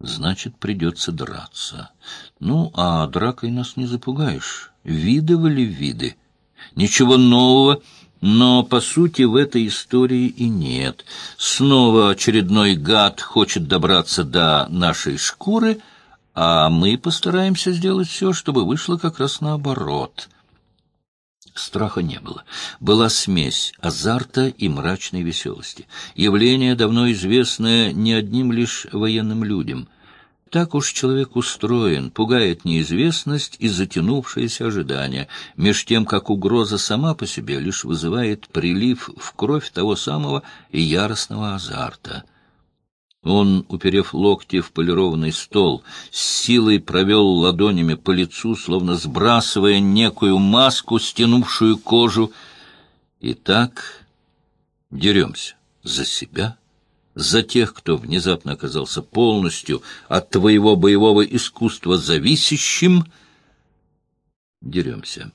Значит, придется драться. Ну, а дракой нас не запугаешь. Видывали виды. Ничего нового, но, по сути, в этой истории и нет. Снова очередной гад хочет добраться до нашей шкуры, а мы постараемся сделать все, чтобы вышло как раз наоборот — Страха не было. Была смесь азарта и мрачной веселости. Явление, давно известное не одним лишь военным людям. Так уж человек устроен, пугает неизвестность и затянувшееся ожидание, меж тем, как угроза сама по себе лишь вызывает прилив в кровь того самого яростного азарта — он, уперев локти в полированный стол, с силой провел ладонями по лицу, словно сбрасывая некую маску, стянувшую кожу. И так деремся за себя, за тех, кто внезапно оказался полностью от твоего боевого искусства зависящим. Деремся.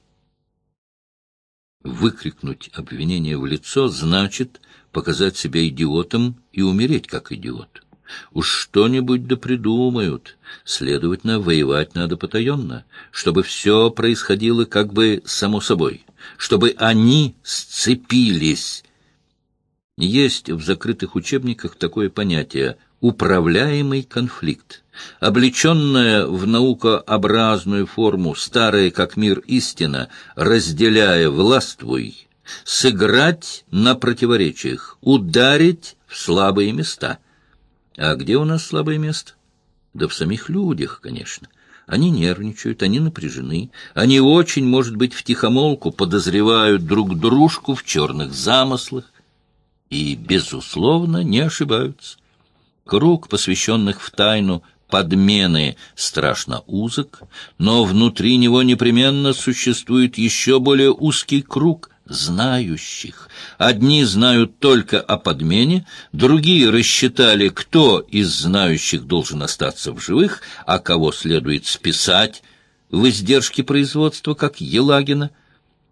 Выкрикнуть обвинение в лицо значит показать себя идиотом и умереть как идиот. Уж что-нибудь да придумают. Следовательно, воевать надо потаенно, чтобы все происходило как бы само собой, чтобы они сцепились. Есть в закрытых учебниках такое понятие «управляемый конфликт». Облеченная в наукообразную форму, старая как мир истина, разделяя властвуй, сыграть на противоречиях, ударить в слабые места. А где у нас слабое место? Да в самих людях, конечно. Они нервничают, они напряжены, они очень, может быть, втихомолку подозревают друг дружку в черных замыслах и, безусловно, не ошибаются. Круг, посвященных в тайну подмены, страшно узок, но внутри него непременно существует еще более узкий круг — знающих. Одни знают только о подмене, другие рассчитали, кто из знающих должен остаться в живых, а кого следует списать в издержке производства, как Елагина.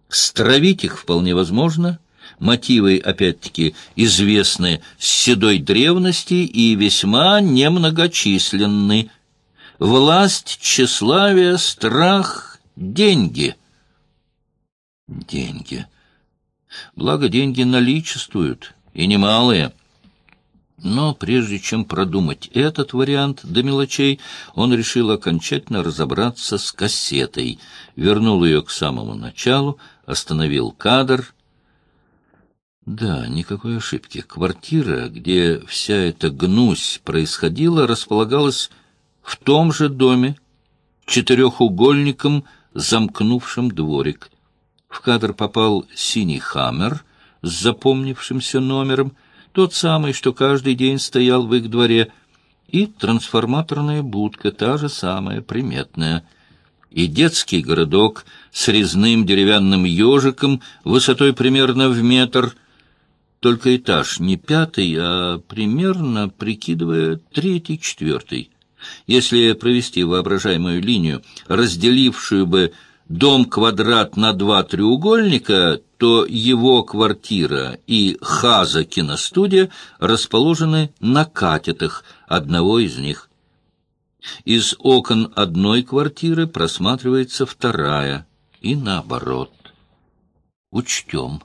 Стравить их вполне возможно. Мотивы, опять-таки, известны с седой древности и весьма немногочисленны. Власть, тщеславие, страх, деньги. Деньги. Благо, деньги наличествуют, и немалые. Но прежде чем продумать этот вариант до мелочей, он решил окончательно разобраться с кассетой, вернул ее к самому началу, остановил кадр. Да, никакой ошибки. Квартира, где вся эта гнусь происходила, располагалась в том же доме, четырехугольником, замкнувшим дворик. В кадр попал синий «Хаммер» с запомнившимся номером, тот самый, что каждый день стоял в их дворе, и трансформаторная будка, та же самая, приметная, и детский городок с резным деревянным ежиком высотой примерно в метр, только этаж не пятый, а примерно, прикидывая, третий-четвертый. Если провести воображаемую линию, разделившую бы дом-квадрат на два треугольника, то его квартира и Хаза киностудия расположены на катетах одного из них. Из окон одной квартиры просматривается вторая, и наоборот. Учтем.